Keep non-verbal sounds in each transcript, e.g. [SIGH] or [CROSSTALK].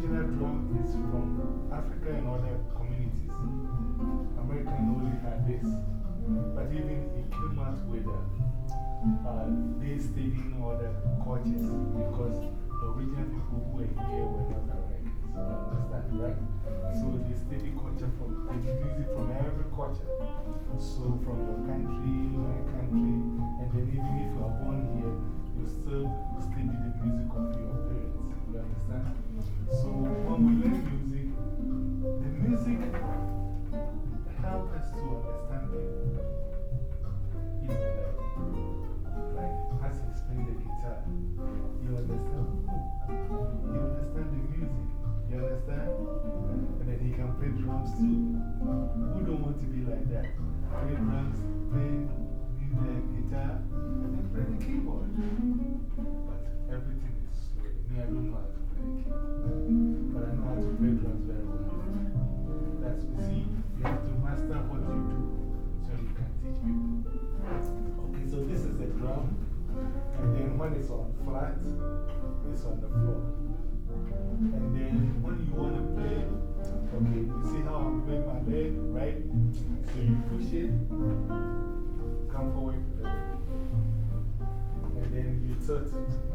original drum is from Africa and other communities. America only had this. But even it came out with uh, they studying other cultures because the original people who were here were not Americans. You understand, right? So they study culture from, they music from every culture. So from your country, my country, and then even if you are born here, you still study the music of your parents. You understand? So when we learn music, the music helps us to understand people. You know, like, like as he's playing the guitar, you understand oh, You understand the music. You understand? And then he can play drums too. Who don't want to be like that? Play drums, play the guitar, and then play the keyboard. But everything is slow. Me, I don't know the. But I know how to play drums very well. That's, see, you have to master what you do so you can teach people. Okay, so this is a drum, and then when it's on flat, it's on the floor. And then when you want to play, okay, you see how I'm playing my leg, right? So you push it, come forward the. And then you tilt it.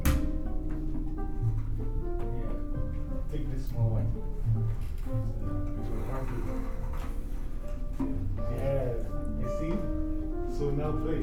Take this small one. Yeah, you see? So now play.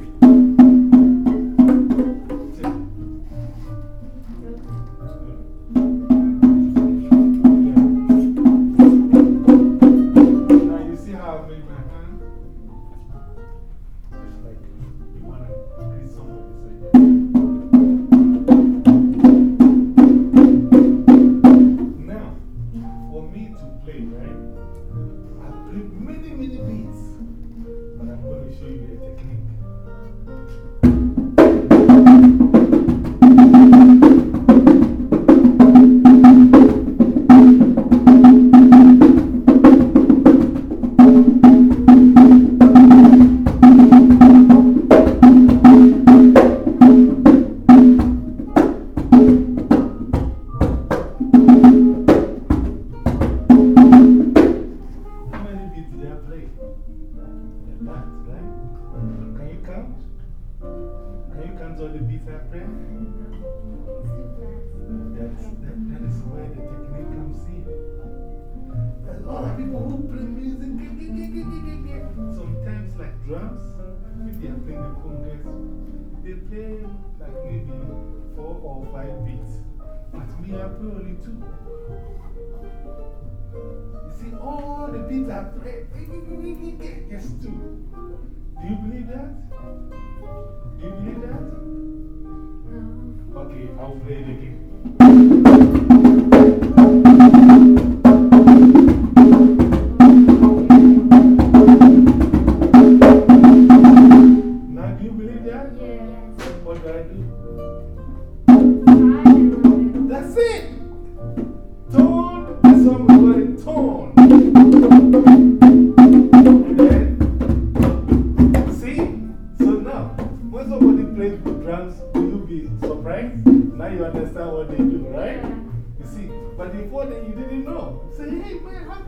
Five beats. But me, I play only two. You see, all the beats I play, just two. Do you believe that? Do you believe that? Okay, I'll play it again.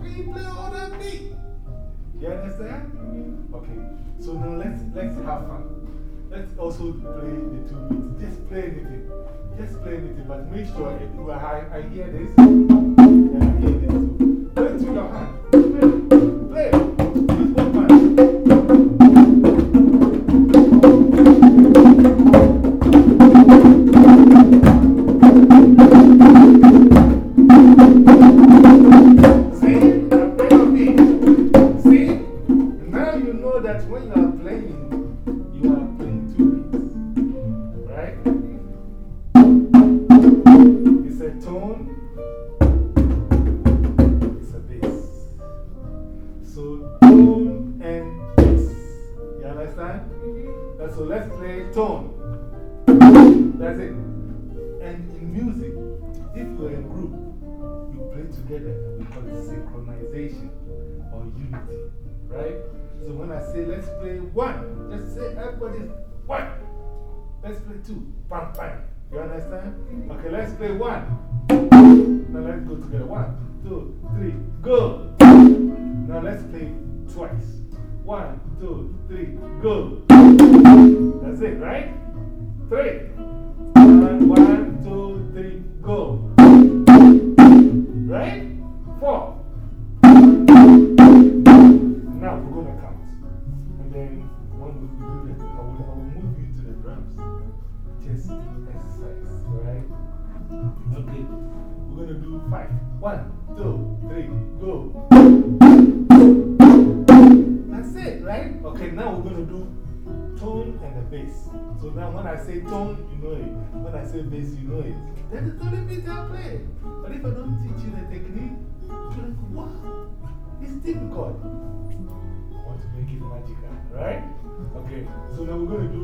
Hey can you play all that beat? You understand? Okay, so now let's, let's have fun. Let's also play the two beats. Just play anything. Just play anything, but make sure if you are high, I hear this. And I hear this. Play to your hand. Play. Play. Call it synchronization or unity. Right? So when I say let's play one, just say everybody one. Let's play two. Bam, bam. You understand? Okay, let's play one. Now let's go together. One, two, three, go. Now let's play twice. One, two, three, go. That's it, right? Three. One, one, two, three, go. Right? Four. Now we're going to count. And then when we do that, I will, I will move you to the drums. Just exercise, right? Okay. We're going to do five. One, two, three, go. That's it, right? Okay, now we're going to do tone and the bass. So now when I say tone, you know it. When I say bass, you know it. That is the only beat I play. But if I don't teach you the technique, wow, it's difficult. I want to make it magical, right? Okay, so now we're going to do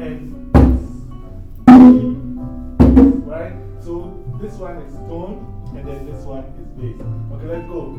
and. Right? So this one is tone, and then this one is bass. Okay, let's go.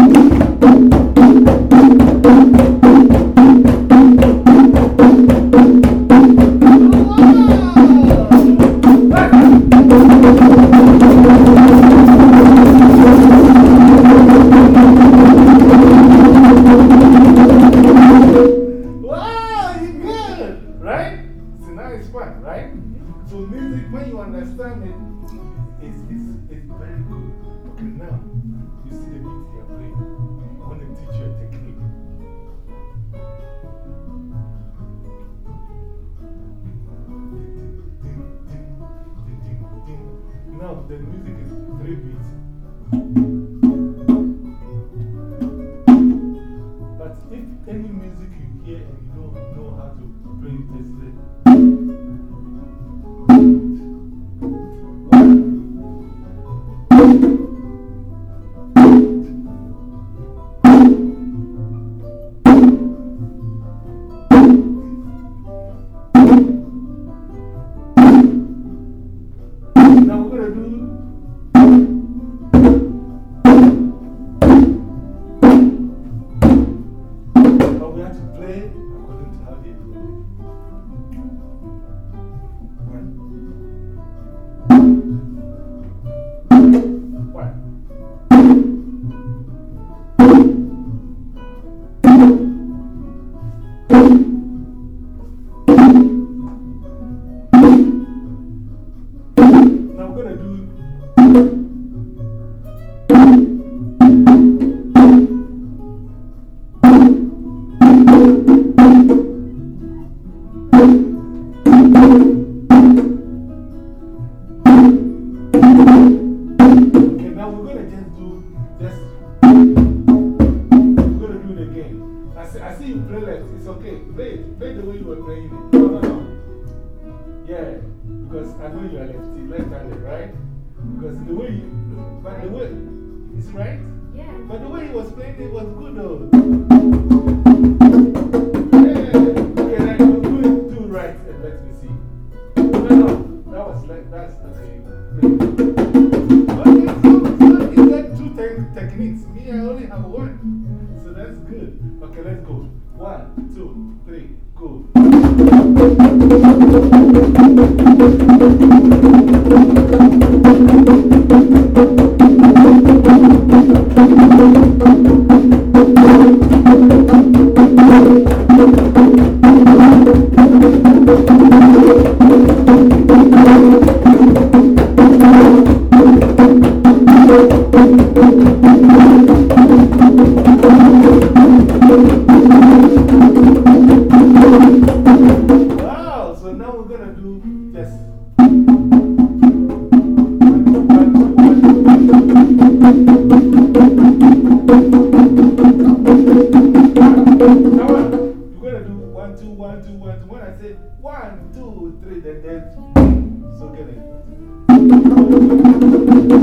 You. But the way. It's right? Yeah. But the way he was playing it was good though. Two, three, then there's so get it.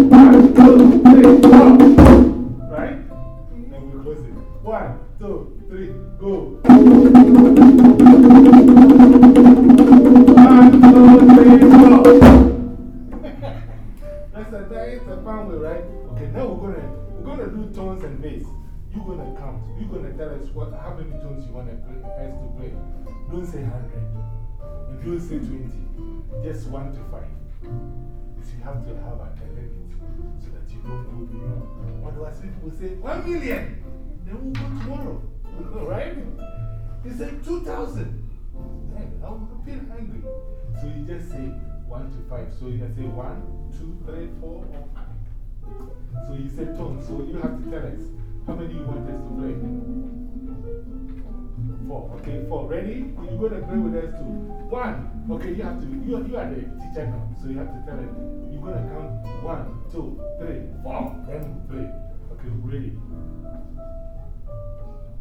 One, two, three, four. Right? Then we close it. One, two, three, go. One, two, three, four. [LAUGHS] That's a, that is a fun way, right? Okay, now we're gonna, we're gonna do tones and bass. You're gonna count. You're gonna tell us what, how many tones you want to play, us to play. Don't say 100. Don't say 20. Just 1 to 5. So you have to have a limit so that you don't go beyond. Otherwise, people say 1 million. Then we'll go tomorrow. Right? They say 2,000. I will feel hungry. So you just say 1 to 5. So you can say 1, 2, 3, 4, or 5. So you say tone. So you have to tell us how many you want us to play. Four. Okay, four. Ready? You're going to play with us too. One. Okay, you have to, you, you are the teacher now. So you have to tell us. You're going to count one, two, three, four. Then play. Okay, ready?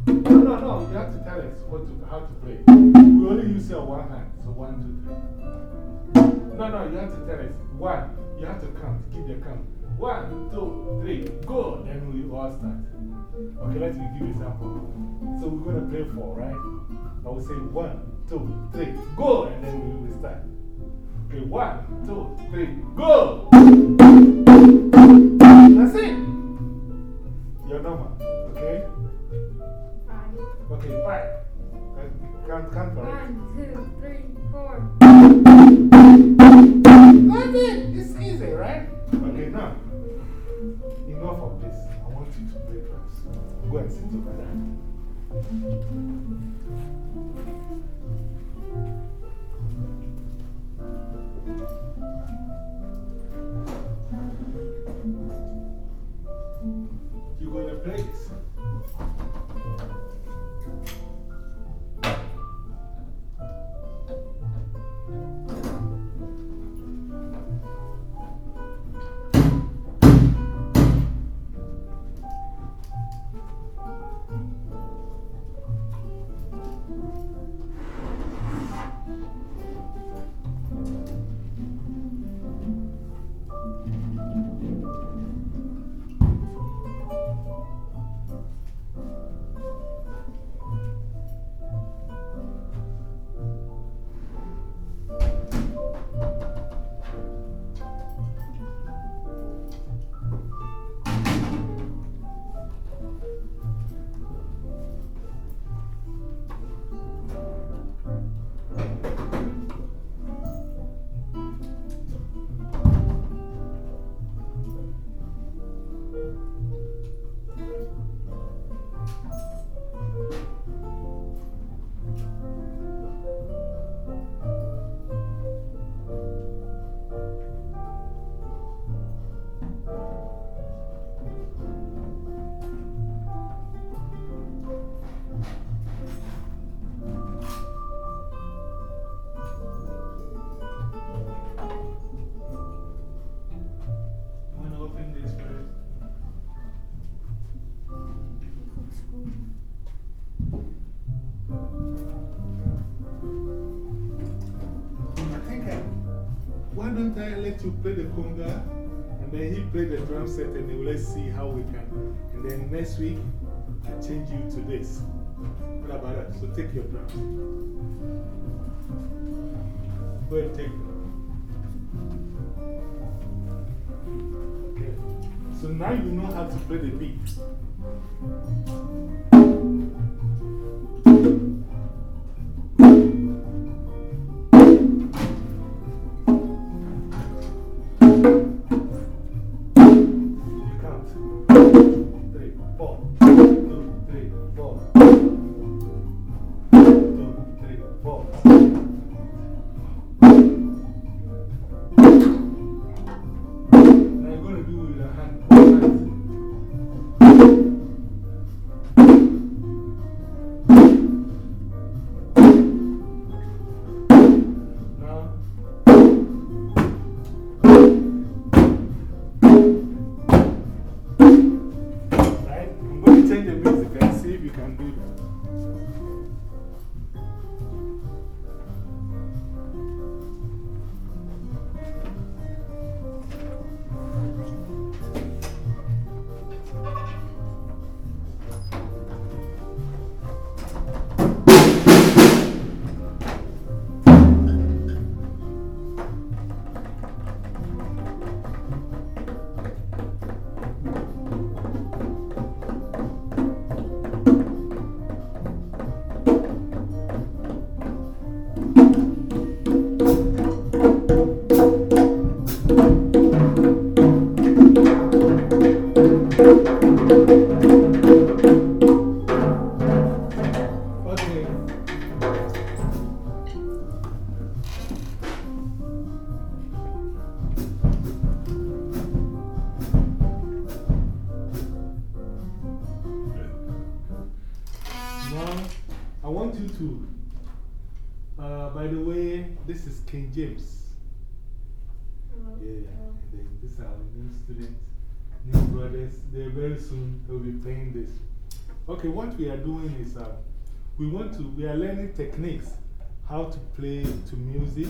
No, no, no. You have to tell us what to, how to play. We only use your one hand. So one, two, three. No, no, you have to tell us. One. You have to count. Keep the count. One, two, three, go. Then we all start. Okay, let me give you an example. So we're going to play four, right? I will say one, two, three, go. And then we will start. Okay, one, two, three, go. That's it. Your number, okay? Five. Okay, five. Count, count for it. One, two, three, four. That's it. It's easy, right? Okay, now. Enough of this. I want you to play drums. Go and sit over there. You're going to play this. You play the conga and then he play the drum set and then let's see how we can. And then next week, I change you to this. What about that? So take your drums. Go and take. Okay. So now you know how to play the beat. soon he'll be playing this. Okay, what we are doing is uh, we want to, we are learning techniques, how to play to music.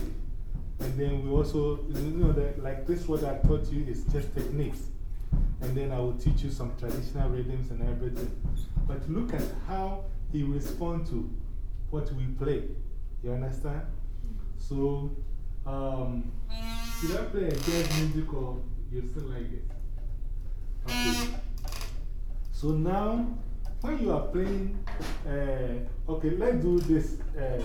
And then we also, you know, that, like this, what I taught you is just techniques. And then I will teach you some traditional rhythms and everything. But look at how he responds to what we play. You understand? So, um, should I play a jazz music or you still like it? Okay. So now, when you are playing, uh, okay, let's do this. Uh,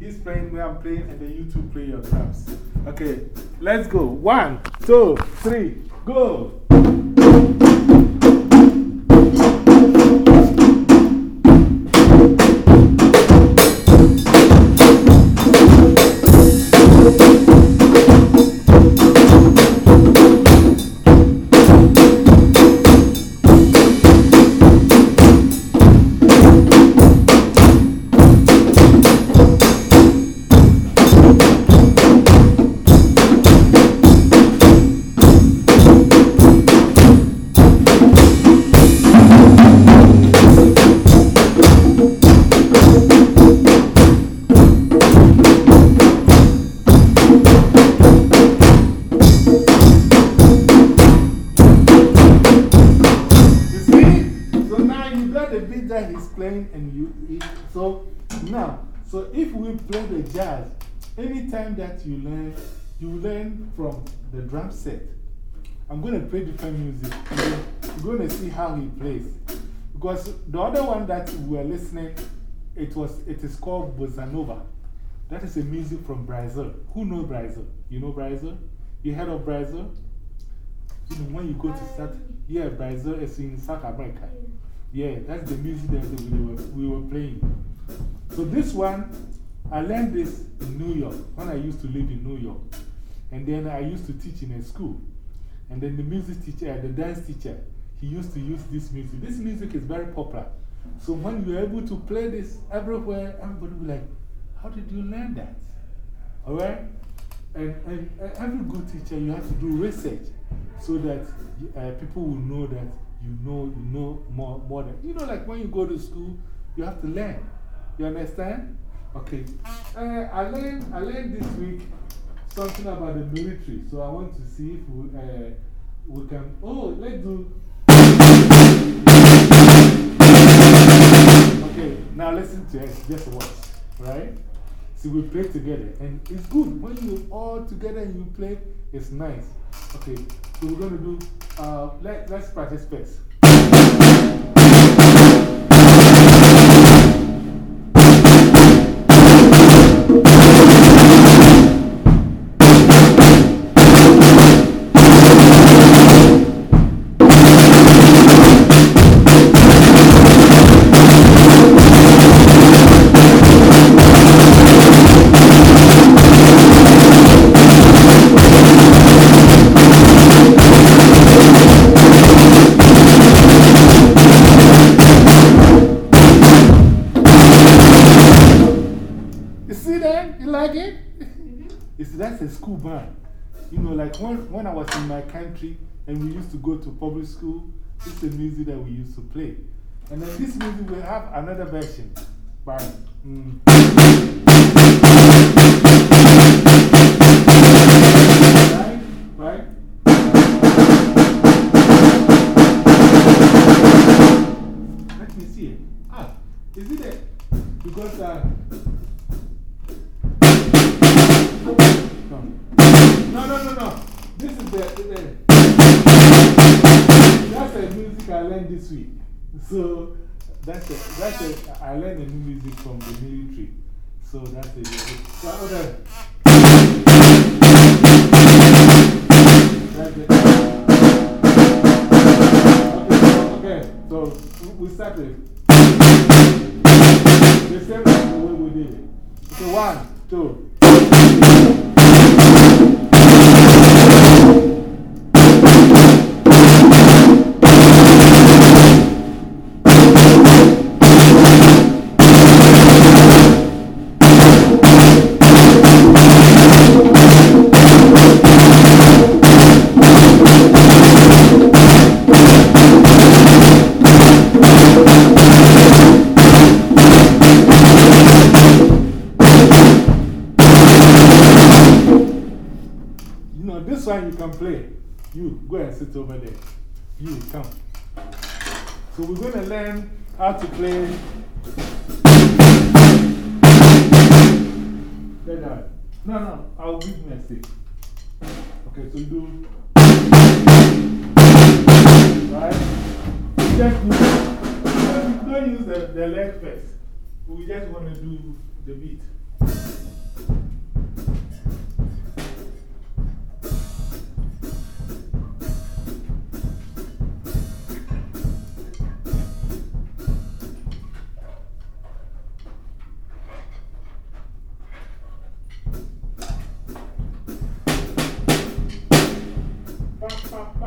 he's playing where I'm playing, and then you two play your drums. Okay, let's go. One, two, three, go. From the drum set. I'm going to play different music, you're going to see how he plays. Because the other one that we were listening, it, was, it is called Bossa Nova. That is a music from Brazil. Who knows Brazil? You know Brazil? You heard of Brazil? You know, when you go to South, yeah, Brazil is in South America. Yeah, that's the music that we were, we were playing. So this one, I learned this in New York when I used to live in New York. And then I used to teach in a school. And then the music teacher, the dance teacher, he used to use this music. This music is very popular. So when you're able to play this everywhere, everybody will be like, How did you learn that? All right? And, and, and every good teacher, you have to do research so that uh, people will know that you know, you know more, more than. You know, like when you go to school, you have to learn. You understand? Okay. Uh, I, learned, I learned this week something about the military. So I want to see if we, uh, we can. Oh, let's do. Okay, now listen to it. Just watch. Right? See, we play together. And it's good. When you all together and you play, it's nice. Okay, so we're going to do. Uh, let, let's practice first. When, when I was in my country and we used to go to public school, it's the music that we used to play. And then this music, we have another version mm, right? Right? Let me see. Ah, is it uh, no, no, no, no. The, the. That's a music I learned this week. So that's a, that's a, I learned a new music from the military. So that's a. So, okay. That's it. Okay, okay. So we- we started. The same way we did it. So one, two. Can play. You go and sit over there. You come. So we're going to learn how to play. No, no, I'll give stick. Okay, so you do. Right? We Just do. Don't use the, the leg first. We just want to do the beat.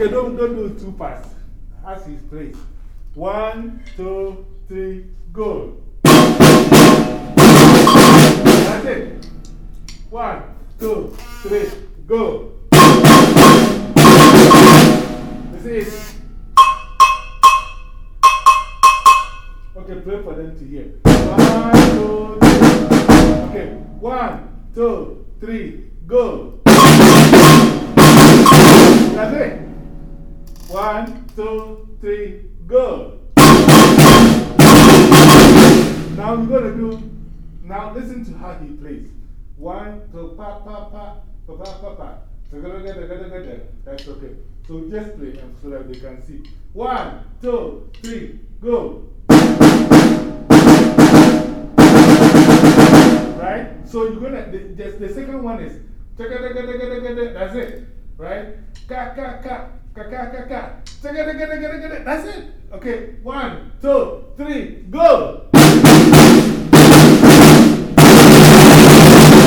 Okay, don't, don't do too fast. As he plays. One, two, three, go. That's it. One, two, three, go. This is. Okay, play for them to hear. One, two, three. Okay, one, two, three, go. That's it. One, two, three, go. Now we're going to do, now listen to how he plays. One, two, pa, pa, pa, pa, pa, pa, pa. That's okay. So just play them so that they can see. One, two, three, go. Right? So you're going to, the, the second one is that's it. Right? Ka, ka, ka, ka, ka, ka, ka. That's it. Okay. One, two, three, go.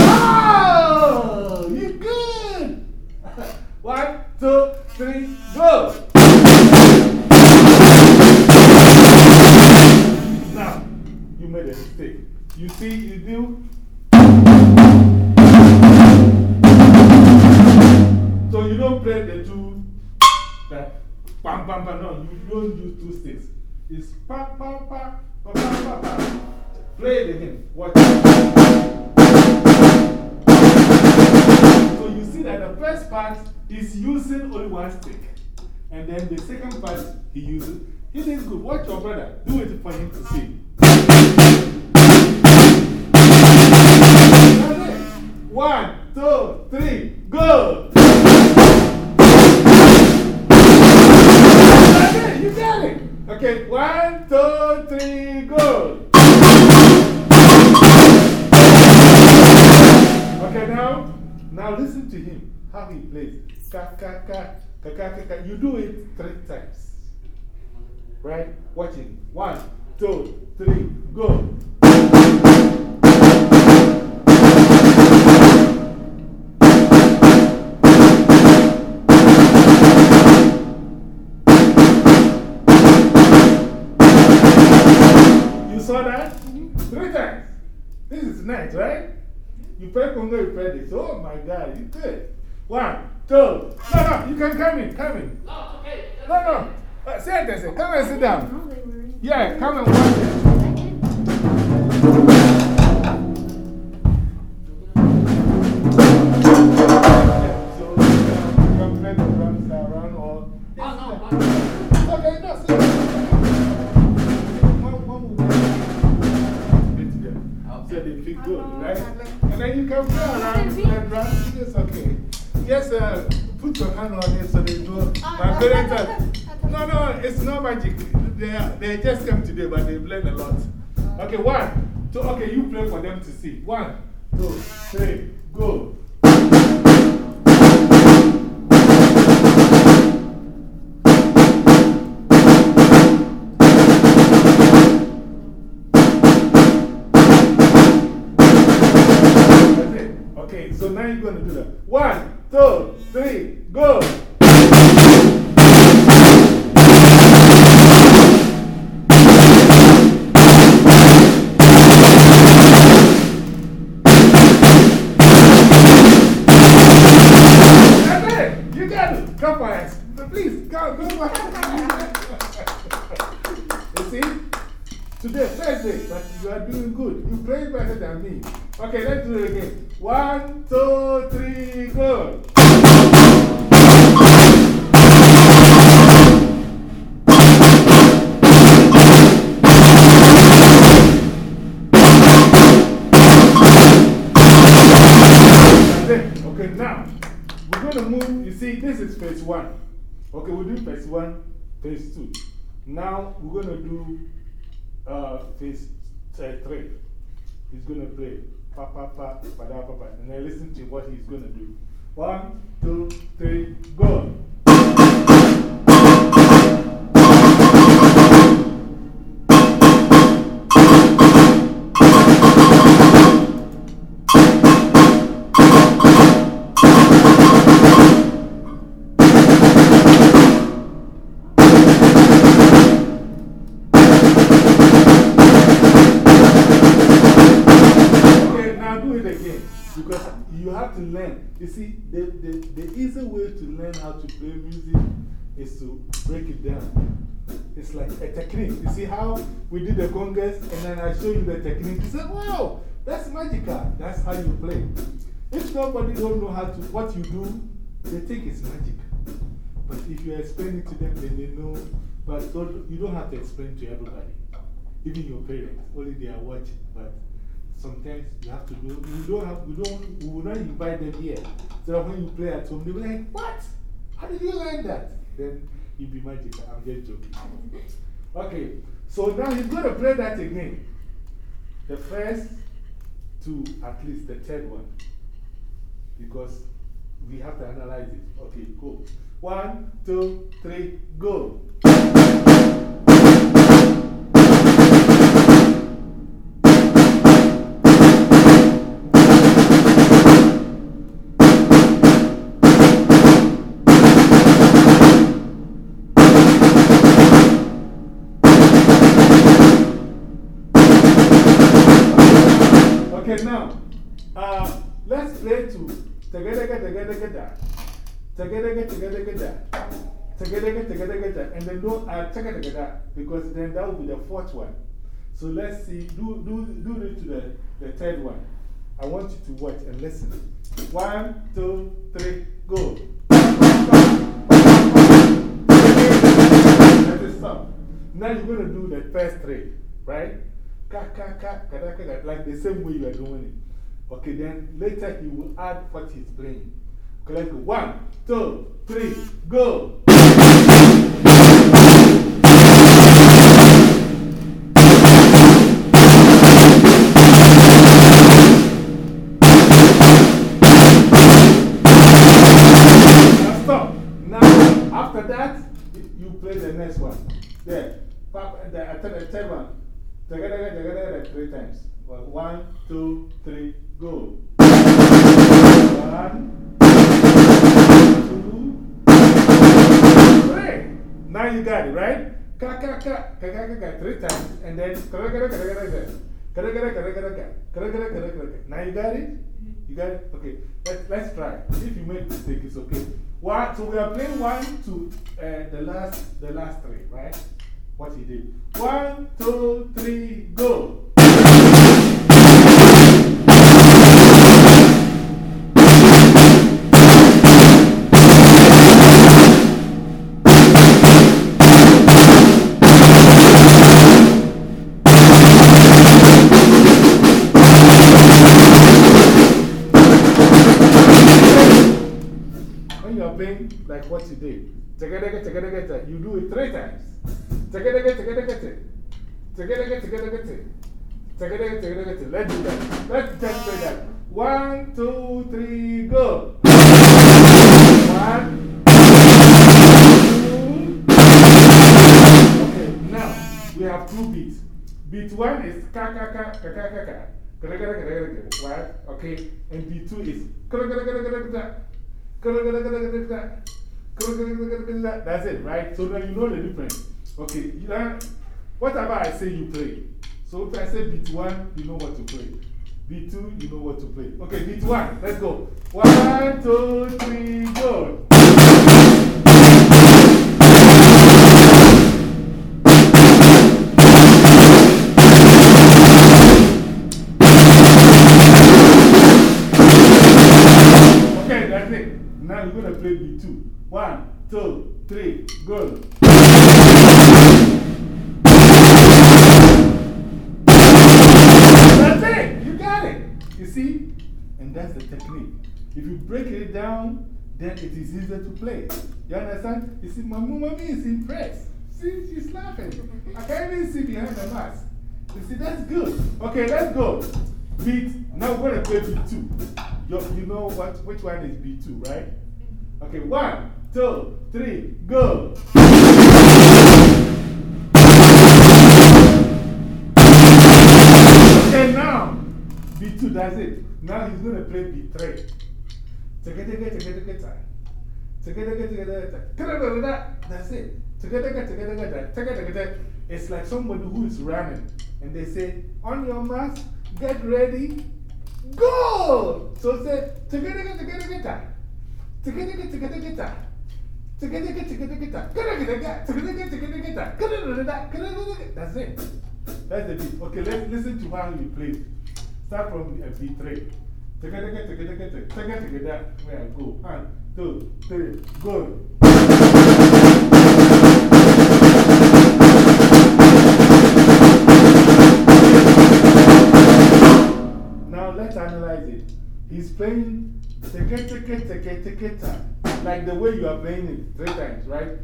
Oh. [LAUGHS] One, two, three, go. Now, you made a mistake. You see, you do bam, bam. No, you don't use two sticks. It's pa, pa, pa, pa, pa, pa, pa. Play it again. Watch So you see that the first part is using only one stick. And then the second part he uses. He It is good. Watch your brother. Do it for him to see. One, two, three, go! It. Okay, one, two, three, go. Okay, now, now listen to him, how he plays. Ka, ka, ka, ka, ka, ka, ka. You do it three times. Right? Watch it. One, two, three, go. Saw that? Three times. This is nice, right? You play conga, you play this. Oh my God, you good. One, two. No, no, you can come in, come in. No, okay. No, no. Uh, sit there, come and sit down. Yeah, come and watch it. Okay, uh, put your hand on it so they do. My parents no, no, it's not magic. They, they just came today, but they've learned a lot. Okay, one, two, okay, you play for them to see. One, two, three, go. Okay, so now you're going to do that. One, two, three, go. Come us. Please, go, go for [LAUGHS] You see? Today, Thursday, but you are doing good. You play better than me. Okay, let's do it again. One, two, three, go. Okay, now we're going to move. You see, this is phase one. Okay, we'll do phase one, phase two. Now we're going to do uh, phase three. He's going to play pa pa pa pa da pa pa. And then listen to what he's going to do. One, two, three, go. Have to learn. You see, the, the, the easy way to learn how to play music is to break it down. It's like a technique. You see how we did the congas and then I show you the technique. You say, wow, that's magical. That's how you play. If nobody don't know how to, what you do, they think it's magic. But if you explain it to them, then they know. But you don't have to explain to everybody. Even your parents, only they are watching. But sometimes you have to do, we don't have, we don't, we will not invite them here. So when you play at home, they'll be like, what? How did you learn that? Then you'll be magical. I'm just joking. Okay, so now he's going to play that again. The first two, at least the third one. Because we have to analyze it. Okay, go. One, two, three, go. Now, uh, let's play to together, together, together, together, together, together, together, together, together, and then do uh, together, together, because then that will be the fourth one. So let's see, do, do, do it to the, the third one. I want you to watch and listen. One, two, three, go. Let it stop. Now you're going to do the first three, right? Ka, ka, ka, like the same way you are doing it. Okay, then later he will add what he's playing. Okay, let's go. One, two, three, go. Now stop. Now, after that, you play the next one. There. I tell the uh, uh, third one. Three times. One, two, three, go. One, two, three. Now you got it, right? Ka, ka, ka, ka, ka, ka, ka, three times. And then, ka, ka, ka, ka, ka, ka, ka, ka, ka, ka, ka, ka, ka, ka, ka, ka, ka, ka. Now you got it? You got it? Okay. Let's, let's try. If you make mistake, it's okay. One, so we are playing one to uh, the, last, the last three, right? What he did. One, two, three, go. Like what you did, together, together, you do it three times. Together, together, together. Together, together, together. Let's do that. Let's just play that. One, two, three, go. One, two. Okay, now we have two beats. Beat one is ka ka ka ka ka ka ka. Right? Okay. And B2 is. That's it, right? So now you know the difference. Okay. Know, whatever I say, you play. So if I say beat 1, you know what to play. Beat 2, you know what to play. Okay, beat 1. Let's go. One, two, three, go. You're going to play B2. One, two, three, go. That's it. You got it. You see? And that's the technique. If you break it down, then it is easier to play. You understand? You see, my mommy is impressed. See, she's laughing. I can't even see behind the mask. You see, that's good. Okay, let's go. Beat. Now we're going to play B2. You, you know what, which one is B2, right? Okay, one, two, three, go. Okay, now, B2, that's it. Now he's going to play B3. That's it. It's like somebody who is running and they say, on your mark, get ready, go! So say, That's it. That's the beat. Okay, let's listen to how you play. Start from beat 3. Together, together, together. Together, together. Where I go. One, two, three, go. Playing teke teke teke teke ta, like the way you are playing it three times, right?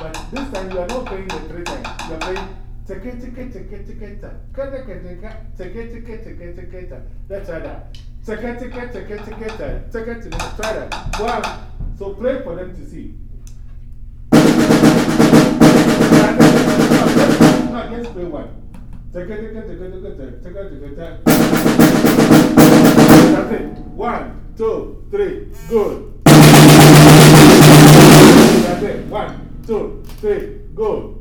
But this time you are not playing the three times. You are playing. Let's try that. Teke. Try that. One. So play for them to see. No, let's play one. One, two, three, go. One, two, three, go.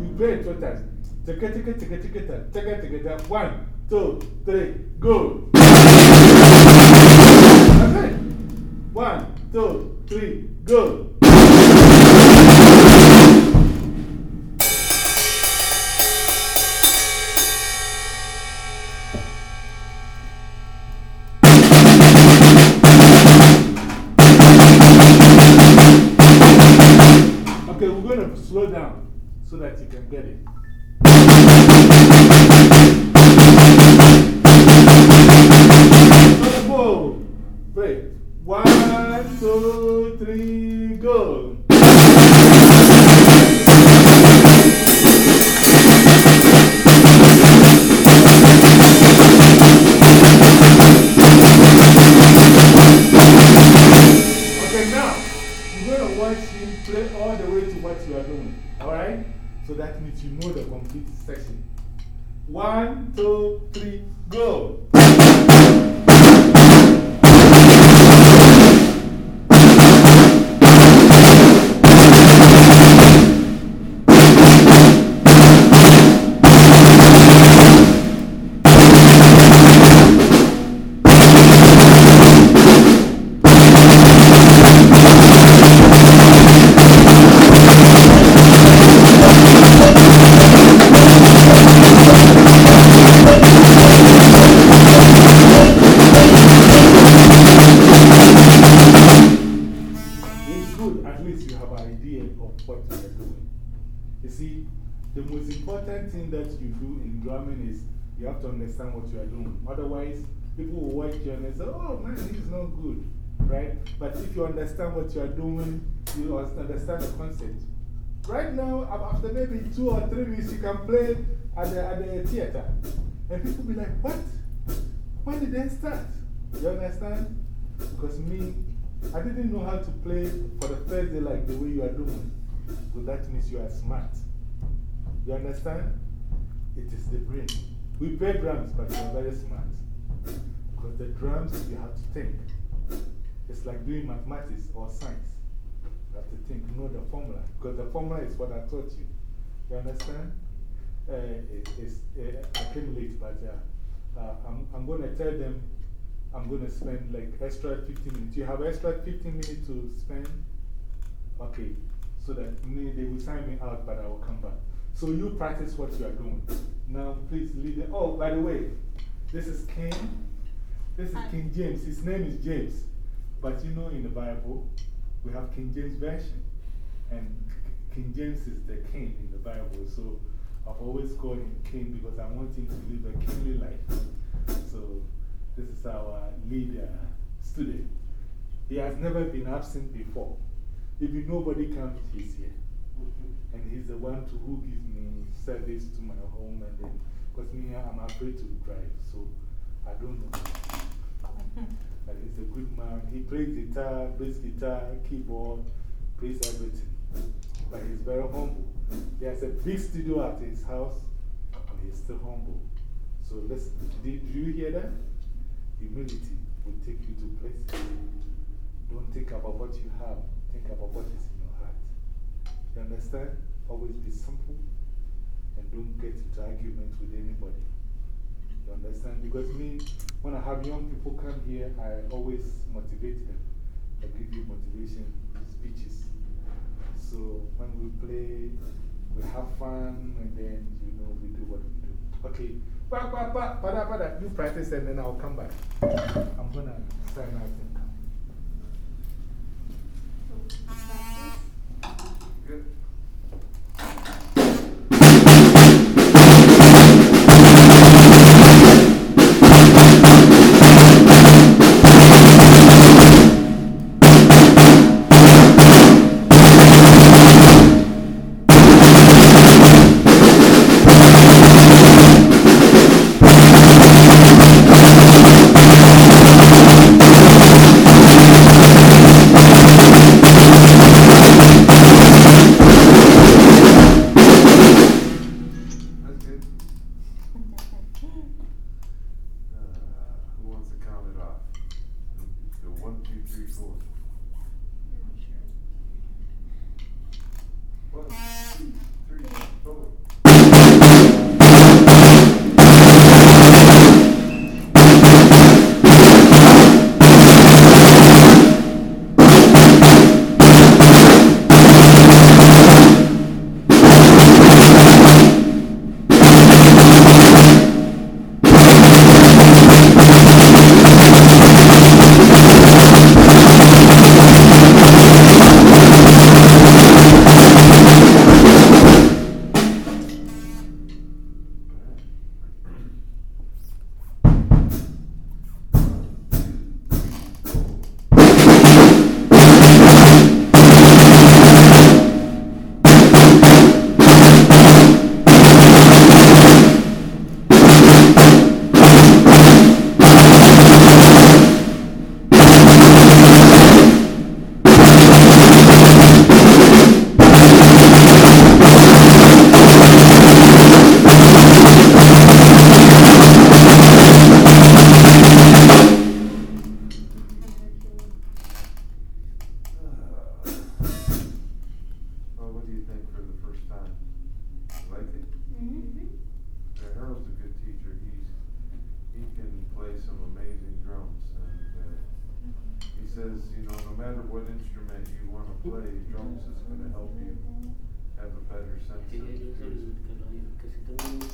You play it two times. Tika tika tika tika tika tika tika. One, two, three, go. That's it. One, two, three, go. Slow down so that you can get it. Go. Play. One, two, three, go. So that means you know the complete section. One, two, three, go. And they say, oh man, he's not good. Right? But if you understand what you are doing, you understand the concept. Right now, after maybe two or three weeks, you can play at the, at the theater. And people be like, what? When did they start? You understand? Because me, I didn't know how to play for the first day like the way you are doing. So that means you are smart. You understand? It is the brain. We play drums, but we're very smart. Because the drums, you have to think. It's like doing mathematics or science. You have to think, know the formula. Because the formula is what I taught you. You understand? Uh, it, uh, I came late, but uh, uh, I'm, I'm going to tell them I'm going to spend like extra 15 minutes. You have extra 15 minutes to spend? Okay. So that they will sign me out, but I will come back. So you practice what you are doing. Now, please leave. Oh, by the way, this is King. This is King James. His name is James. But you know, in the Bible, we have King James Version. And King James is the king in the Bible. So I've always called him king because I want him to live a kingly life. So this is our leader student. He has never been absent before. Even nobody comes, he's here. And he's the one to, who gives me service to my home. And then, because me, I'm afraid to drive, so I don't know. Hmm. but he's a good man. He plays guitar, bass guitar, keyboard, plays everything. But he's very humble. He has a big studio at his house, and he's still humble. So listen, did you hear that? Humility will take you to places. Don't think about what you have, think about what is in your heart. You understand? Always be simple and don't get into argument with anybody. You understand? Because me, when I have young people come here, I always motivate them. I give you motivation speeches. So when we play, we have fun, and then, you know, we do what we do. Okay. Ba, ba, ba, ba, ba, ba, you practice and then I'll come back. I'm going to sign out and come. Good. Sí, ellos son los que, lo, que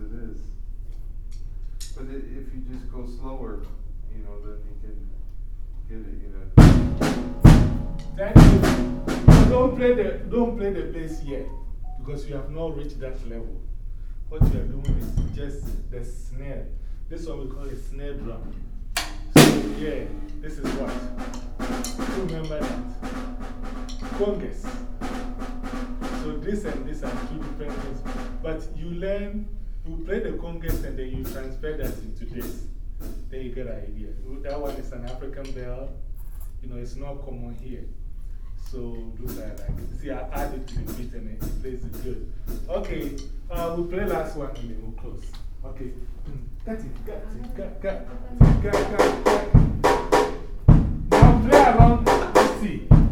it is. But if you just go slower, you know, then you can get it, you know. Thank you. Don't play the, don't play the bass yet. because you have not reached that level. What you are doing is just the snare. This one we call a snare drum. So, yeah, this is what? Remember that? Congas. So, this and this are different things. But you learn, you play the congas and then you transfer that into this. Then you get an idea. That one is an African bell. You know, it's not common here. So, those are like, see, I added to the beat and it plays it good. Okay, uh, we'll play last one and then we'll close. Okay. Got it, got it, got, got, got, got, got. Now play along, see.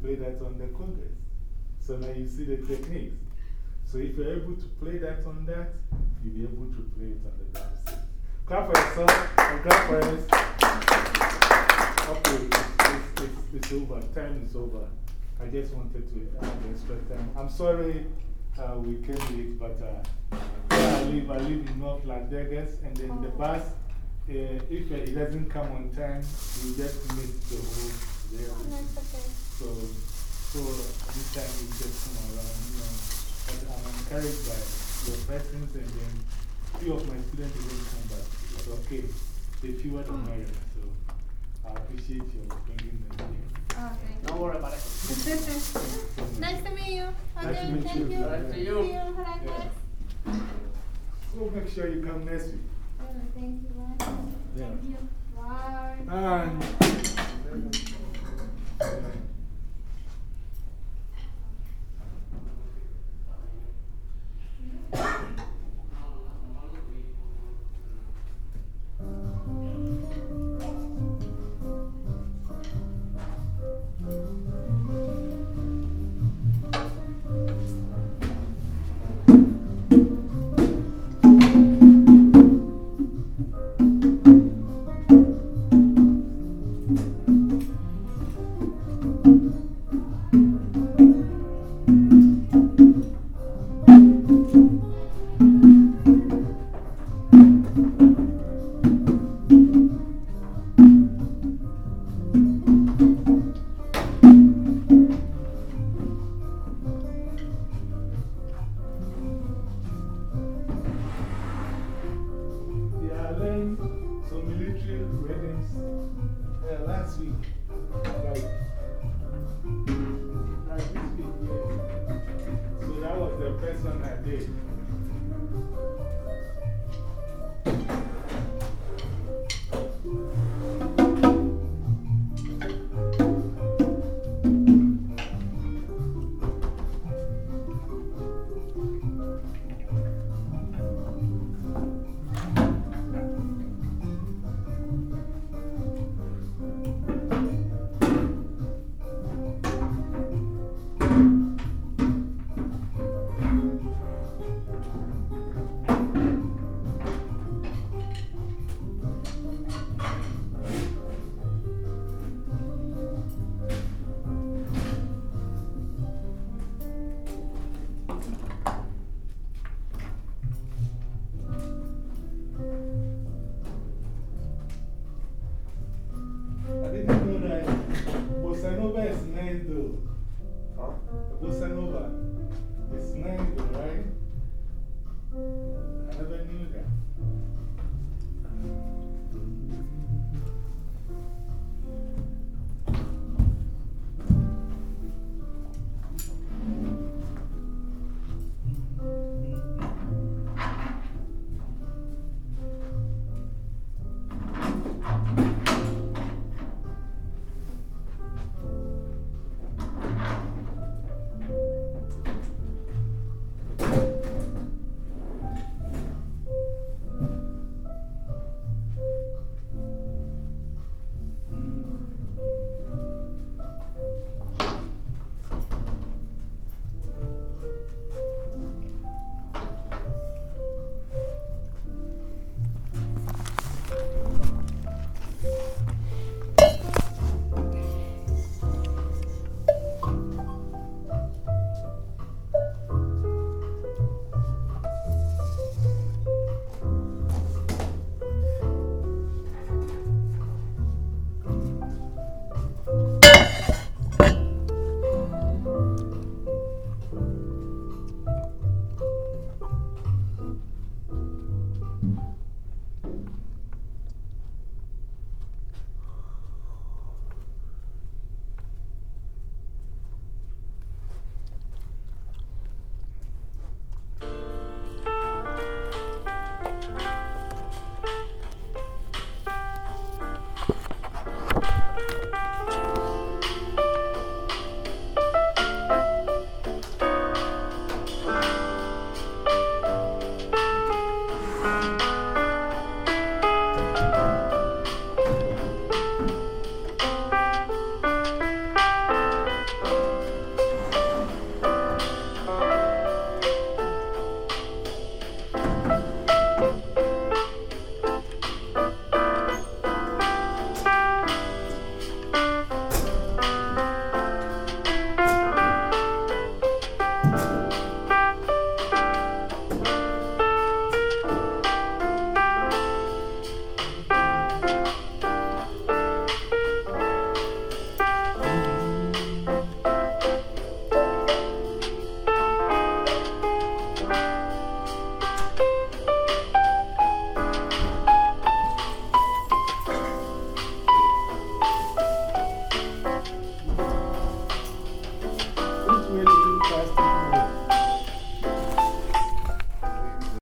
Play that on the congas. So now you see the techniques. So if you're able to play that on that, you'll be able to play it on the drum set. Clap for yourself and clap for us. Okay, it's, it's, it's over. Time is over. I just wanted to add extra time. I'm sorry uh, we came late, but uh, I live, I live in North Las Vegas, and then the bus, uh, if it doesn't come on time, we just miss the whole day. So, so this time we just come around, you know. But I'm encouraged by your presence, and then few of my students didn't come back. It's okay. The fewer the merrier. So I appreciate your bringing them here. Oh, thank Don't worry about it. [LAUGHS] nice to meet you. Nice to Okay, meet thank you. you. Nice to you. See you. Likewise. So make sure you come next week. Oh, thank you. Bye. Yeah. Thank you. Bye. And